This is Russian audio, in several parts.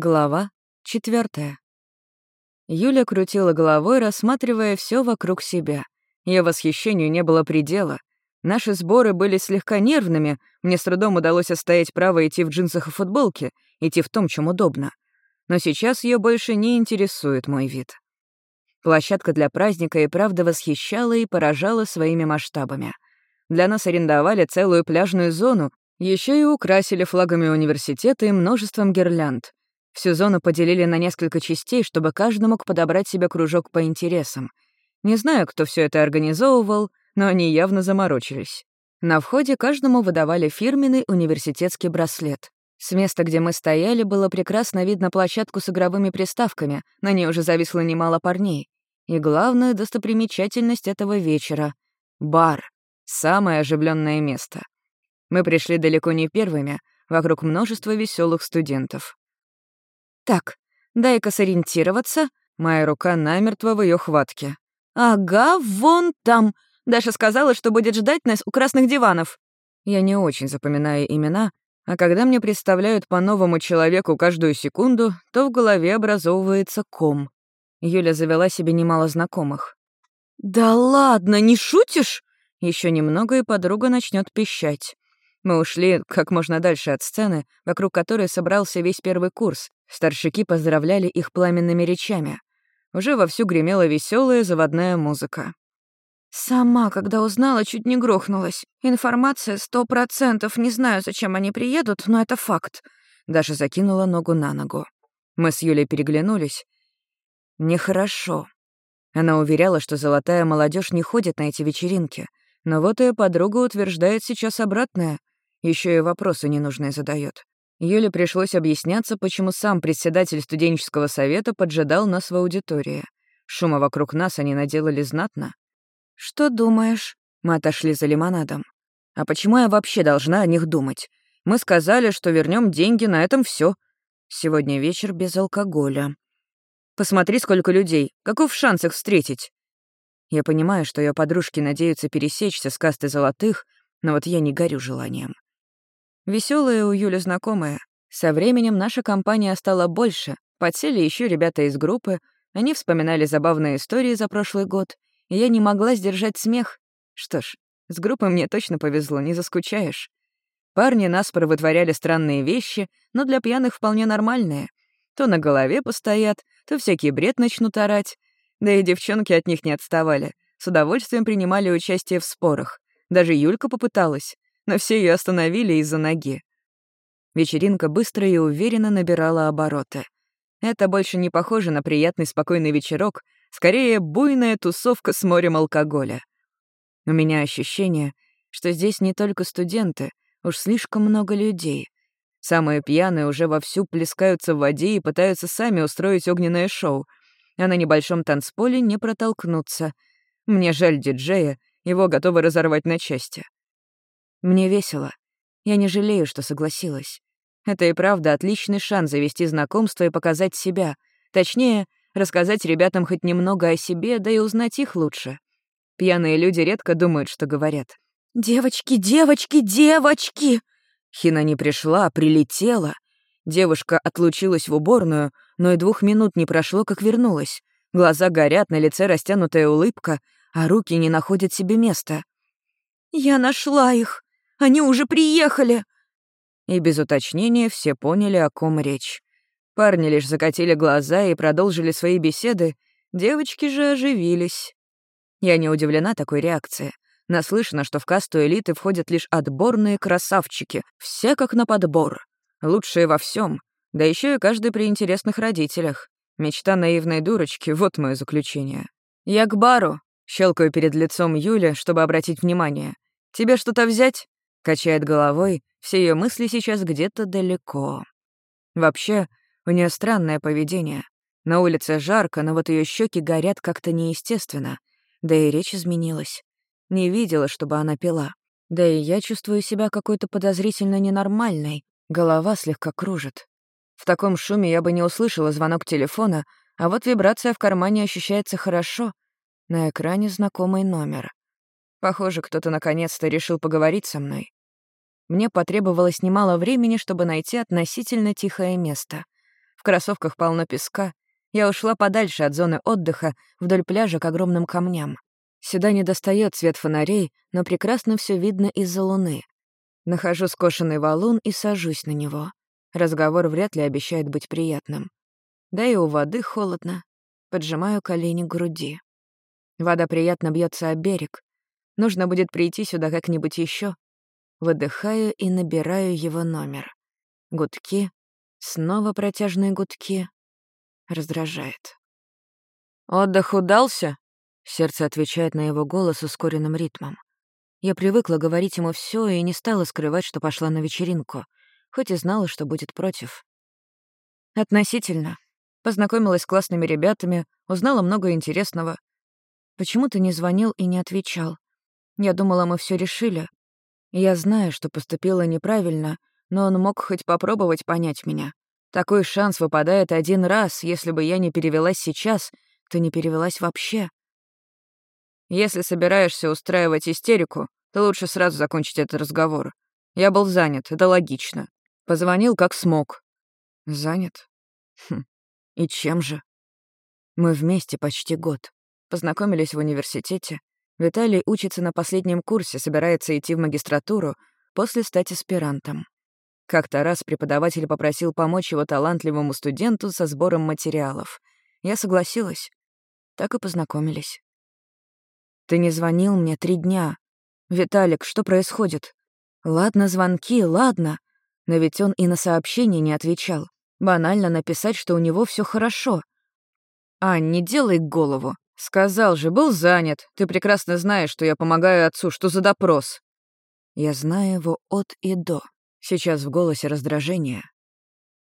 Глава четвертая. Юля крутила головой, рассматривая все вокруг себя. Ее восхищению не было предела. Наши сборы были слегка нервными, мне с трудом удалось остоять право идти в джинсах и футболке, идти в том, чем удобно. Но сейчас ее больше не интересует мой вид. Площадка для праздника и правда восхищала и поражала своими масштабами. Для нас арендовали целую пляжную зону, еще и украсили флагами университета и множеством гирлянд. Всю зону поделили на несколько частей, чтобы каждый мог подобрать себе кружок по интересам. Не знаю, кто все это организовывал, но они явно заморочились. На входе каждому выдавали фирменный университетский браслет. С места, где мы стояли, было прекрасно видно площадку с игровыми приставками, на ней уже зависло немало парней. И главная достопримечательность этого вечера — бар. Самое оживленное место. Мы пришли далеко не первыми, вокруг множества веселых студентов. Так, дай-ка сориентироваться. Моя рука намертво в ее хватке. Ага, вон там. Даша сказала, что будет ждать нас у красных диванов. Я не очень запоминаю имена, а когда мне представляют по новому человеку каждую секунду, то в голове образовывается ком. Юля завела себе немало знакомых. «Да ладно, не шутишь?» Еще немного, и подруга начнет пищать. Мы ушли как можно дальше от сцены, вокруг которой собрался весь первый курс. Старшики поздравляли их пламенными речами. Уже вовсю гремела веселая заводная музыка. «Сама, когда узнала, чуть не грохнулась. Информация сто процентов. Не знаю, зачем они приедут, но это факт». Даже закинула ногу на ногу. Мы с Юлей переглянулись. «Нехорошо». Она уверяла, что золотая молодежь не ходит на эти вечеринки. Но вот ее подруга утверждает сейчас обратное. Еще и вопросы ненужные задает. Юле пришлось объясняться, почему сам председатель студенческого совета поджидал нас в аудитории. Шума вокруг нас они наделали знатно. «Что думаешь?» Мы отошли за лимонадом. «А почему я вообще должна о них думать? Мы сказали, что вернем деньги, на этом все. Сегодня вечер без алкоголя. Посмотри, сколько людей. Каков шанс их встретить?» Я понимаю, что ее подружки надеются пересечься с кастой золотых, но вот я не горю желанием. Веселая у Юли знакомая. Со временем наша компания стала больше. Подсели еще ребята из группы. Они вспоминали забавные истории за прошлый год. И я не могла сдержать смех. Что ж, с группой мне точно повезло, не заскучаешь. Парни нас вытворяли странные вещи, но для пьяных вполне нормальные. То на голове постоят, то всякий бред начнут орать. Да и девчонки от них не отставали. С удовольствием принимали участие в спорах. Даже Юлька попыталась но все ее остановили из-за ноги. Вечеринка быстро и уверенно набирала обороты. Это больше не похоже на приятный спокойный вечерок, скорее буйная тусовка с морем алкоголя. У меня ощущение, что здесь не только студенты, уж слишком много людей. Самые пьяные уже вовсю плескаются в воде и пытаются сами устроить огненное шоу, а на небольшом танцполе не протолкнуться. Мне жаль диджея, его готовы разорвать на части. Мне весело. Я не жалею, что согласилась. Это и правда отличный шанс завести знакомство и показать себя. Точнее, рассказать ребятам хоть немного о себе, да и узнать их лучше. Пьяные люди редко думают, что говорят. «Девочки, девочки, девочки!» Хина не пришла, а прилетела. Девушка отлучилась в уборную, но и двух минут не прошло, как вернулась. Глаза горят, на лице растянутая улыбка, а руки не находят себе места. «Я нашла их!» Они уже приехали!» И без уточнения все поняли, о ком речь. Парни лишь закатили глаза и продолжили свои беседы, девочки же оживились. Я не удивлена такой реакции. Наслышано, что в касту элиты входят лишь отборные красавчики, все как на подбор. Лучшие во всем, да еще и каждый при интересных родителях. Мечта наивной дурочки — вот мое заключение. «Я к бару», — щелкаю перед лицом Юля, чтобы обратить внимание. «Тебе что-то взять?» Качает головой, все ее мысли сейчас где-то далеко. Вообще, у нее странное поведение. На улице жарко, но вот ее щеки горят как-то неестественно. Да и речь изменилась. Не видела, чтобы она пила. Да и я чувствую себя какой-то подозрительно ненормальной. Голова слегка кружит. В таком шуме я бы не услышала звонок телефона, а вот вибрация в кармане ощущается хорошо. На экране знакомый номер. Похоже, кто-то наконец-то решил поговорить со мной. Мне потребовалось немало времени, чтобы найти относительно тихое место. В кроссовках полно песка. Я ушла подальше от зоны отдыха, вдоль пляжа к огромным камням. Сюда не достает свет фонарей, но прекрасно все видно из-за луны. Нахожу скошенный валун и сажусь на него. Разговор вряд ли обещает быть приятным. Да и у воды холодно. Поджимаю колени к груди. Вода приятно бьется о берег. Нужно будет прийти сюда как-нибудь еще. Выдыхаю и набираю его номер. Гудки. Снова протяжные гудки. Раздражает. «Отдых удался?» Сердце отвечает на его голос ускоренным ритмом. Я привыкла говорить ему все и не стала скрывать, что пошла на вечеринку, хоть и знала, что будет против. Относительно. Познакомилась с классными ребятами, узнала много интересного. Почему ты не звонил и не отвечал? Я думала, мы все решили. Я знаю, что поступила неправильно, но он мог хоть попробовать понять меня. Такой шанс выпадает один раз, если бы я не перевелась сейчас, то не перевелась вообще. Если собираешься устраивать истерику, то лучше сразу закончить этот разговор. Я был занят, это логично. Позвонил как смог. Занят? Хм. И чем же? Мы вместе почти год. Познакомились в университете. Виталий учится на последнем курсе, собирается идти в магистратуру, после стать аспирантом. Как-то раз преподаватель попросил помочь его талантливому студенту со сбором материалов. Я согласилась. Так и познакомились. Ты не звонил мне три дня. Виталик, что происходит? Ладно, звонки, ладно. Но ведь он и на сообщение не отвечал. Банально написать, что у него все хорошо. Ань, не делай голову. Сказал же, был занят. Ты прекрасно знаешь, что я помогаю отцу. Что за допрос? Я знаю его от и до. Сейчас в голосе раздражение.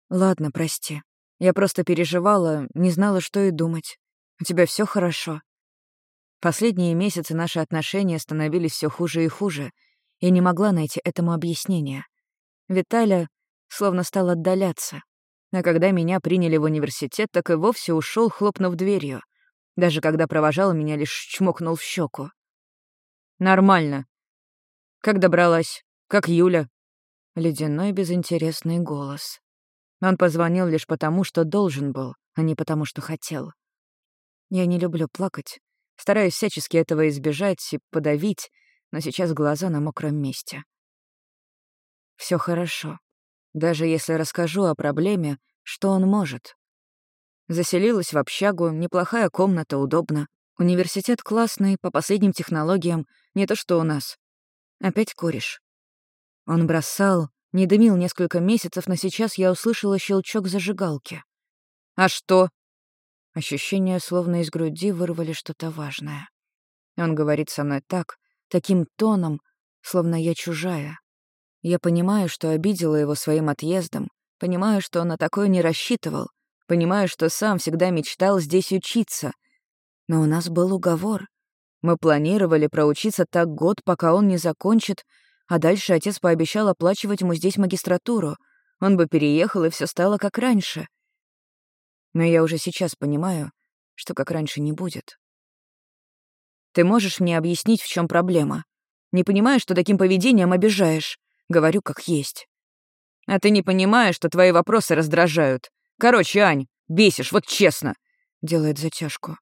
Ладно, прости. Я просто переживала, не знала, что и думать. У тебя все хорошо. Последние месяцы наши отношения становились все хуже и хуже, и не могла найти этому объяснения. Виталя словно стал отдаляться. А когда меня приняли в университет, так и вовсе ушел, хлопнув дверью. Даже когда провожал, меня лишь чмокнул в щеку. «Нормально. Как добралась? Как Юля?» Ледяной безинтересный голос. Он позвонил лишь потому, что должен был, а не потому, что хотел. Я не люблю плакать, Стараюсь всячески этого избежать и подавить, но сейчас глаза на мокром месте. Все хорошо. Даже если расскажу о проблеме, что он может? Заселилась в общагу, неплохая комната, удобно. Университет классный, по последним технологиям, не то что у нас. Опять куришь. Он бросал, не дымил несколько месяцев, но сейчас я услышала щелчок зажигалки. «А что?» Ощущение, словно из груди вырвали что-то важное. Он говорит со мной так, таким тоном, словно я чужая. Я понимаю, что обидела его своим отъездом, понимаю, что он на такое не рассчитывал, понимаю, что сам всегда мечтал здесь учиться. Но у нас был уговор. Мы планировали проучиться так год, пока он не закончит, а дальше отец пообещал оплачивать ему здесь магистратуру. Он бы переехал, и все стало как раньше — но я уже сейчас понимаю, что как раньше не будет. Ты можешь мне объяснить, в чем проблема? Не понимаю, что таким поведением обижаешь. Говорю, как есть. А ты не понимаешь, что твои вопросы раздражают. Короче, Ань, бесишь, вот честно. Делает затяжку.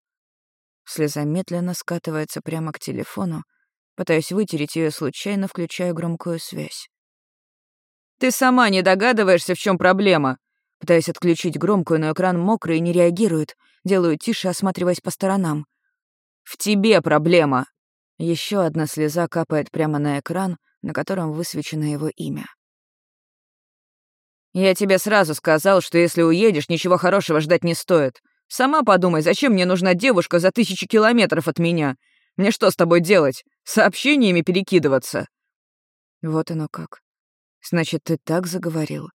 Слеза медленно скатывается прямо к телефону. Пытаюсь вытереть ее случайно, включая громкую связь. Ты сама не догадываешься, в чем проблема. Пытаюсь отключить громкую, но экран мокрый и не реагирует. Делаю тише, осматриваясь по сторонам. «В тебе проблема!» Еще одна слеза капает прямо на экран, на котором высвечено его имя. «Я тебе сразу сказал, что если уедешь, ничего хорошего ждать не стоит. Сама подумай, зачем мне нужна девушка за тысячи километров от меня? Мне что с тобой делать? Сообщениями перекидываться?» Вот оно как. Значит, ты так заговорил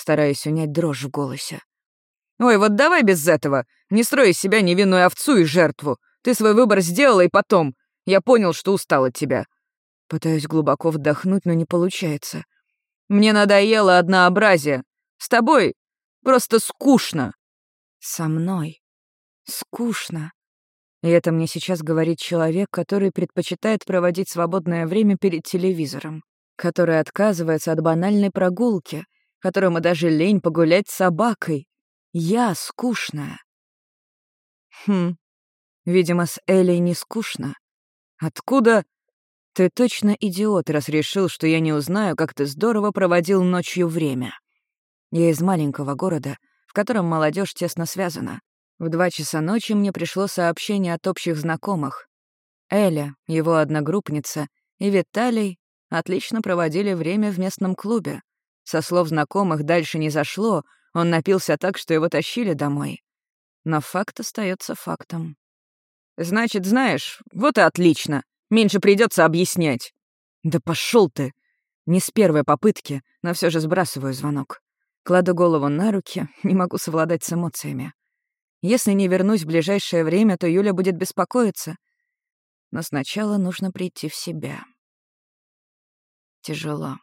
стараясь унять дрожь в голосе. «Ой, вот давай без этого. Не строй из себя невинную овцу и жертву. Ты свой выбор сделала, и потом. Я понял, что устал от тебя». Пытаюсь глубоко вдохнуть, но не получается. «Мне надоело однообразие. С тобой просто скучно». «Со мной скучно». И это мне сейчас говорит человек, который предпочитает проводить свободное время перед телевизором, который отказывается от банальной прогулки — которому даже лень погулять с собакой. Я скучная. Хм, видимо, с Элей не скучно. Откуда... Ты точно идиот, раз решил, что я не узнаю, как ты здорово проводил ночью время. Я из маленького города, в котором молодежь тесно связана. В два часа ночи мне пришло сообщение от общих знакомых. Эля, его одногруппница, и Виталий отлично проводили время в местном клубе. Со слов знакомых дальше не зашло, он напился так, что его тащили домой. Но факт остается фактом. «Значит, знаешь, вот и отлично. Меньше придется объяснять». «Да пошел ты!» Не с первой попытки, но все же сбрасываю звонок. Кладу голову на руки, не могу совладать с эмоциями. Если не вернусь в ближайшее время, то Юля будет беспокоиться. Но сначала нужно прийти в себя. Тяжело.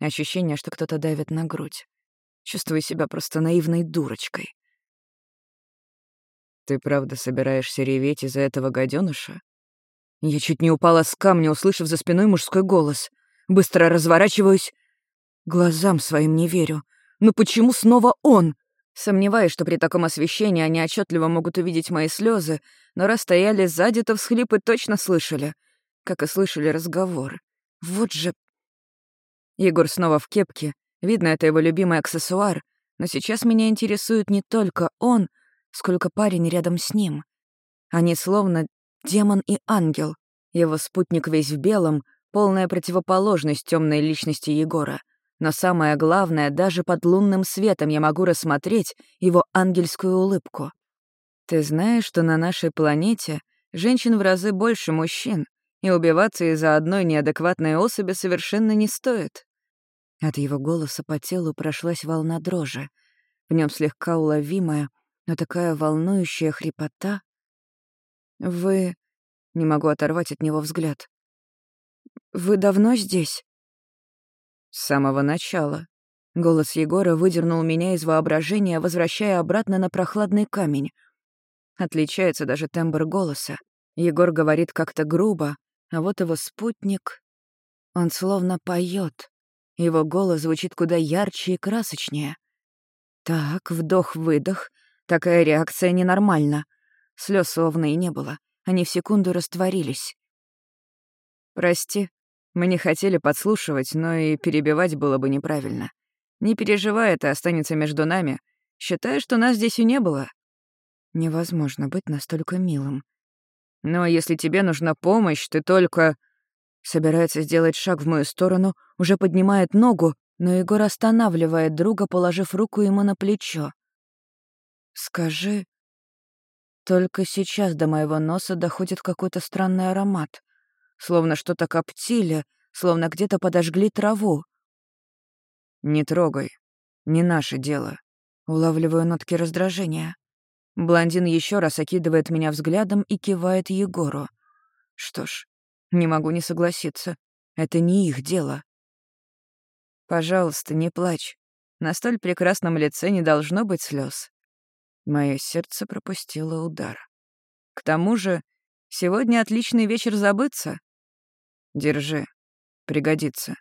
Ощущение, что кто-то давит на грудь. Чувствую себя просто наивной дурочкой. «Ты правда собираешься реветь из-за этого гаденыша? Я чуть не упала с камня, услышав за спиной мужской голос. Быстро разворачиваюсь. Глазам своим не верю. Но почему снова он? Сомневаюсь, что при таком освещении они отчетливо могут увидеть мои слезы, но раз стояли сзади, то всхлипы точно слышали, как и слышали разговор. Вот же... Егор снова в кепке. Видно, это его любимый аксессуар. Но сейчас меня интересует не только он, сколько парень рядом с ним. Они словно демон и ангел. Его спутник весь в белом, полная противоположность темной личности Егора — но самое главное, даже под лунным светом я могу рассмотреть его ангельскую улыбку. Ты знаешь, что на нашей планете женщин в разы больше мужчин, и убиваться из-за одной неадекватной особи совершенно не стоит. От его голоса по телу прошлась волна дрожи. В нем слегка уловимая, но такая волнующая хрипота. «Вы...» — не могу оторвать от него взгляд. «Вы давно здесь?» С самого начала. Голос Егора выдернул меня из воображения, возвращая обратно на прохладный камень. Отличается даже тембр голоса. Егор говорит как-то грубо, а вот его спутник... Он словно поет. Его голос звучит куда ярче и красочнее. Так, вдох-выдох. Такая реакция ненормальна. Слез словно и не было. Они в секунду растворились. «Прости», мы не хотели подслушивать, но и перебивать было бы неправильно. Не переживай, это останется между нами. Считай, что нас здесь и не было. Невозможно быть настолько милым. Но если тебе нужна помощь, ты только... Собирается сделать шаг в мою сторону, уже поднимает ногу, но Егор останавливает друга, положив руку ему на плечо. «Скажи...» Только сейчас до моего носа доходит какой-то странный аромат словно что-то коптили, словно где-то подожгли траву. «Не трогай. Не наше дело». Улавливаю нотки раздражения. Блондин еще раз окидывает меня взглядом и кивает Егору. Что ж, не могу не согласиться. Это не их дело. «Пожалуйста, не плачь. На столь прекрасном лице не должно быть слез. Мое сердце пропустило удар. К тому же, сегодня отличный вечер забыться. Держи. Пригодится.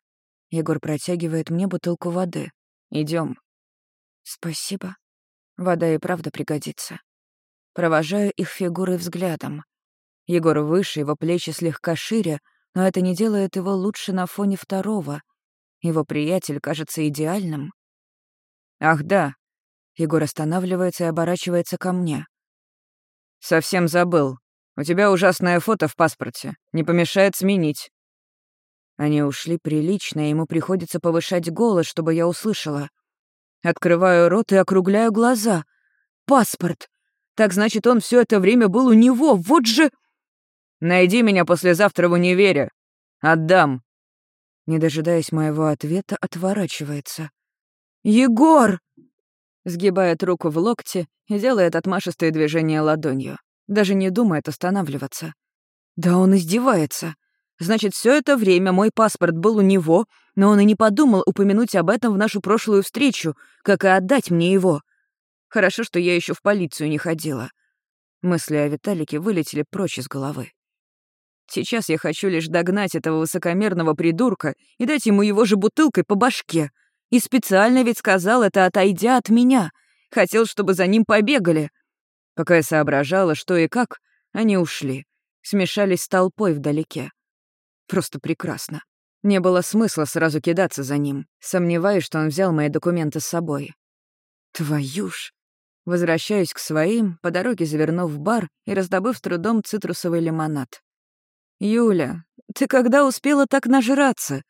Егор протягивает мне бутылку воды. Идем. Спасибо. Вода и правда пригодится. Провожаю их фигуры взглядом. Егор выше, его плечи слегка шире, но это не делает его лучше на фоне второго. Его приятель кажется идеальным. «Ах, да!» Егор останавливается и оборачивается ко мне. «Совсем забыл. У тебя ужасное фото в паспорте. Не помешает сменить». Они ушли прилично, и ему приходится повышать голос, чтобы я услышала. Открываю рот и округляю глаза. Паспорт. Так значит, он все это время был у него. Вот же... Найди меня послезавтра в универе. Отдам. Не дожидаясь моего ответа, отворачивается. «Егор!» Сгибает руку в локте и делает отмашистые движения ладонью. Даже не думает останавливаться. Да он издевается. Значит, все это время мой паспорт был у него, но он и не подумал упомянуть об этом в нашу прошлую встречу, как и отдать мне его. Хорошо, что я еще в полицию не ходила. Мысли о Виталике вылетели прочь из головы. Сейчас я хочу лишь догнать этого высокомерного придурка и дать ему его же бутылкой по башке. И специально ведь сказал это, отойдя от меня. Хотел, чтобы за ним побегали. Пока я соображала, что и как, они ушли. Смешались с толпой вдалеке. Просто прекрасно. Не было смысла сразу кидаться за ним, сомневаясь, что он взял мои документы с собой. Твою ж. Возвращаюсь к своим, по дороге завернув в бар и раздобыв трудом цитрусовый лимонад. «Юля, ты когда успела так нажраться?»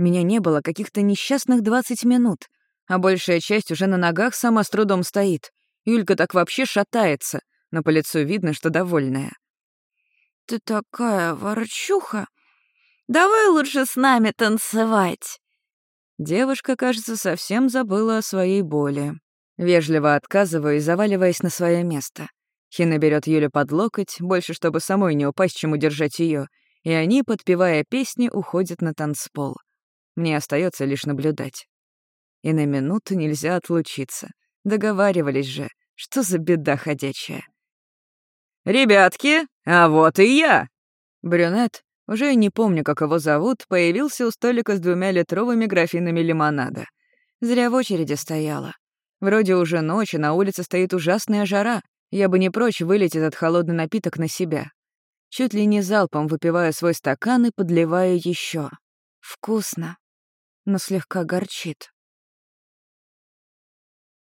Меня не было каких-то несчастных двадцать минут, а большая часть уже на ногах сама с трудом стоит. Юлька так вообще шатается, но по лицу видно, что довольная. «Ты такая ворчуха! Давай лучше с нами танцевать!» Девушка, кажется, совсем забыла о своей боли. Вежливо отказываю, заваливаясь на свое место. Хина берет Юлю под локоть, больше чтобы самой не упасть, чем удержать ее, и они, подпевая песни, уходят на танцпол. Мне остается лишь наблюдать. И на минуту нельзя отлучиться. Договаривались же. Что за беда ходячая? «Ребятки, а вот и я!» Брюнет, уже не помню, как его зовут, появился у столика с двумя литровыми графинами лимонада. Зря в очереди стояла. Вроде уже ночь, и на улице стоит ужасная жара. Я бы не прочь вылить этот холодный напиток на себя. Чуть ли не залпом выпиваю свой стакан и подливаю еще. Вкусно, но слегка горчит.